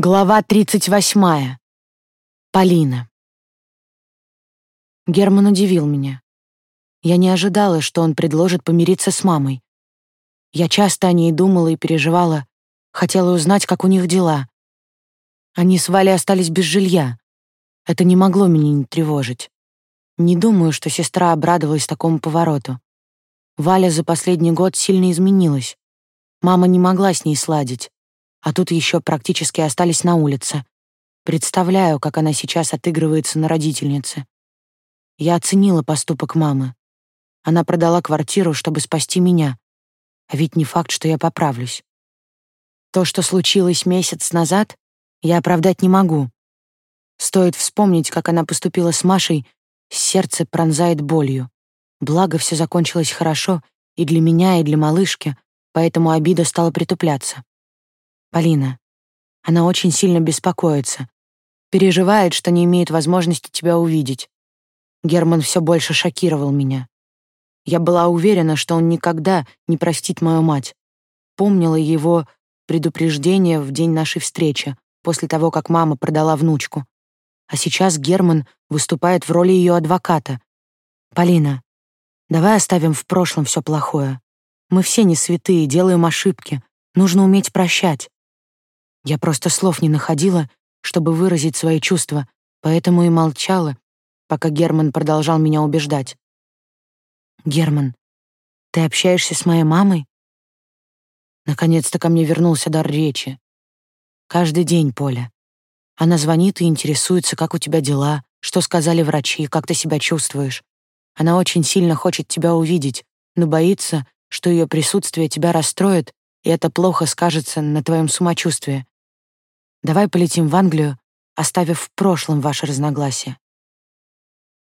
Глава 38. Полина. Герман удивил меня. Я не ожидала, что он предложит помириться с мамой. Я часто о ней думала и переживала, хотела узнать, как у них дела. Они с Валей остались без жилья. Это не могло меня не тревожить. Не думаю, что сестра обрадовалась такому повороту. Валя за последний год сильно изменилась. Мама не могла с ней сладить а тут еще практически остались на улице. Представляю, как она сейчас отыгрывается на родительнице. Я оценила поступок мамы. Она продала квартиру, чтобы спасти меня. А ведь не факт, что я поправлюсь. То, что случилось месяц назад, я оправдать не могу. Стоит вспомнить, как она поступила с Машей, сердце пронзает болью. Благо, все закончилось хорошо и для меня, и для малышки, поэтому обида стала притупляться. Полина. Она очень сильно беспокоится. Переживает, что не имеет возможности тебя увидеть. Герман все больше шокировал меня. Я была уверена, что он никогда не простит мою мать. Помнила его предупреждение в день нашей встречи, после того, как мама продала внучку. А сейчас Герман выступает в роли ее адвоката. Полина, давай оставим в прошлом все плохое. Мы все не святые, делаем ошибки. Нужно уметь прощать. Я просто слов не находила, чтобы выразить свои чувства, поэтому и молчала, пока Герман продолжал меня убеждать. «Герман, ты общаешься с моей мамой?» Наконец-то ко мне вернулся дар речи. Каждый день, Поля. Она звонит и интересуется, как у тебя дела, что сказали врачи, как ты себя чувствуешь. Она очень сильно хочет тебя увидеть, но боится, что ее присутствие тебя расстроит, и это плохо скажется на твоем самочувствии. Давай полетим в Англию, оставив в прошлом ваши разногласия.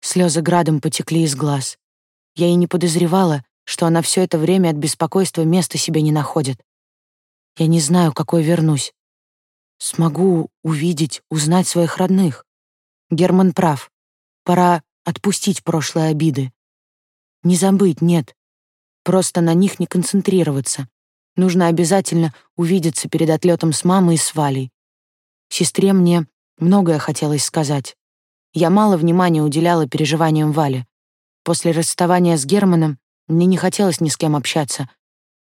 Слезы градом потекли из глаз. Я и не подозревала, что она все это время от беспокойства места себе не находит. Я не знаю, какой вернусь. Смогу увидеть, узнать своих родных. Герман прав. Пора отпустить прошлые обиды. Не забыть, нет. Просто на них не концентрироваться. Нужно обязательно увидеться перед отлетом с мамой и с Валей. Сестре мне многое хотелось сказать. Я мало внимания уделяла переживаниям Вали. После расставания с Германом мне не хотелось ни с кем общаться.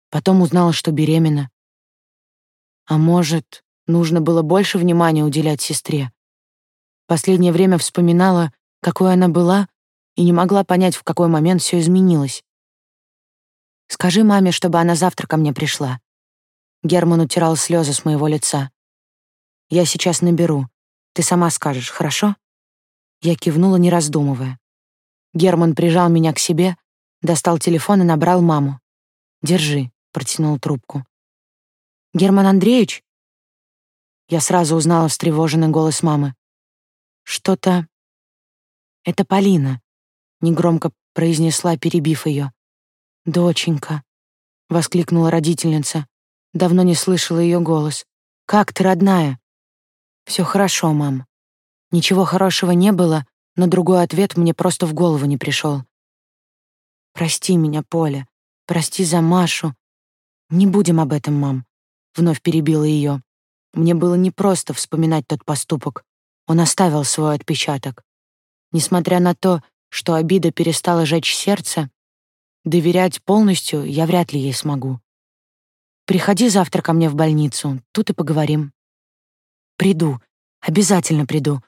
Потом узнала, что беременна. А может, нужно было больше внимания уделять сестре? Последнее время вспоминала, какой она была, и не могла понять, в какой момент все изменилось. «Скажи маме, чтобы она завтра ко мне пришла». Герман утирал слезы с моего лица. Я сейчас наберу. Ты сама скажешь, хорошо?» Я кивнула, не раздумывая. Герман прижал меня к себе, достал телефон и набрал маму. «Держи», — протянул трубку. «Герман Андреевич?» Я сразу узнала встревоженный голос мамы. «Что-то...» «Это Полина», — негромко произнесла, перебив ее. «Доченька», — воскликнула родительница. Давно не слышала ее голос. «Как ты, родная?» Все хорошо, мам. Ничего хорошего не было, но другой ответ мне просто в голову не пришел. Прости меня, Поля. Прости за Машу. Не будем об этом, мам. Вновь перебила ее. Мне было непросто вспоминать тот поступок. Он оставил свой отпечаток. Несмотря на то, что обида перестала жечь сердце, доверять полностью я вряд ли ей смогу. Приходи завтра ко мне в больницу, тут и поговорим. Приду. Обязательно приду.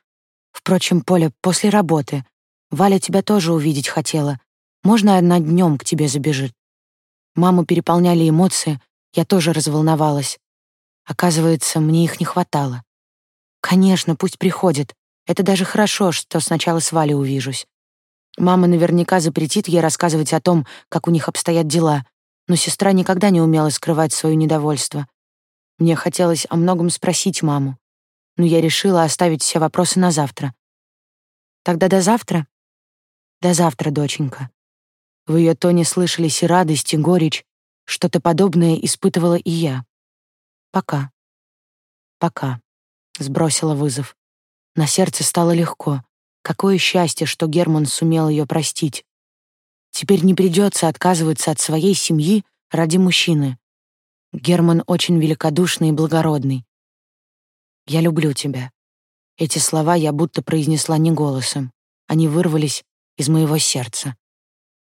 Впрочем, Поля, после работы. Валя тебя тоже увидеть хотела. Можно она днем к тебе забежит? Маму переполняли эмоции, я тоже разволновалась. Оказывается, мне их не хватало. Конечно, пусть приходит. Это даже хорошо, что сначала с Валей увижусь. Мама наверняка запретит ей рассказывать о том, как у них обстоят дела, но сестра никогда не умела скрывать свое недовольство. Мне хотелось о многом спросить маму но я решила оставить все вопросы на завтра. Тогда до завтра? До завтра, доченька. В ее тоне слышались и радость, и горечь. Что-то подобное испытывала и я. Пока. Пока. Сбросила вызов. На сердце стало легко. Какое счастье, что Герман сумел ее простить. Теперь не придется отказываться от своей семьи ради мужчины. Герман очень великодушный и благородный. Я люблю тебя». Эти слова я будто произнесла не голосом. Они вырвались из моего сердца.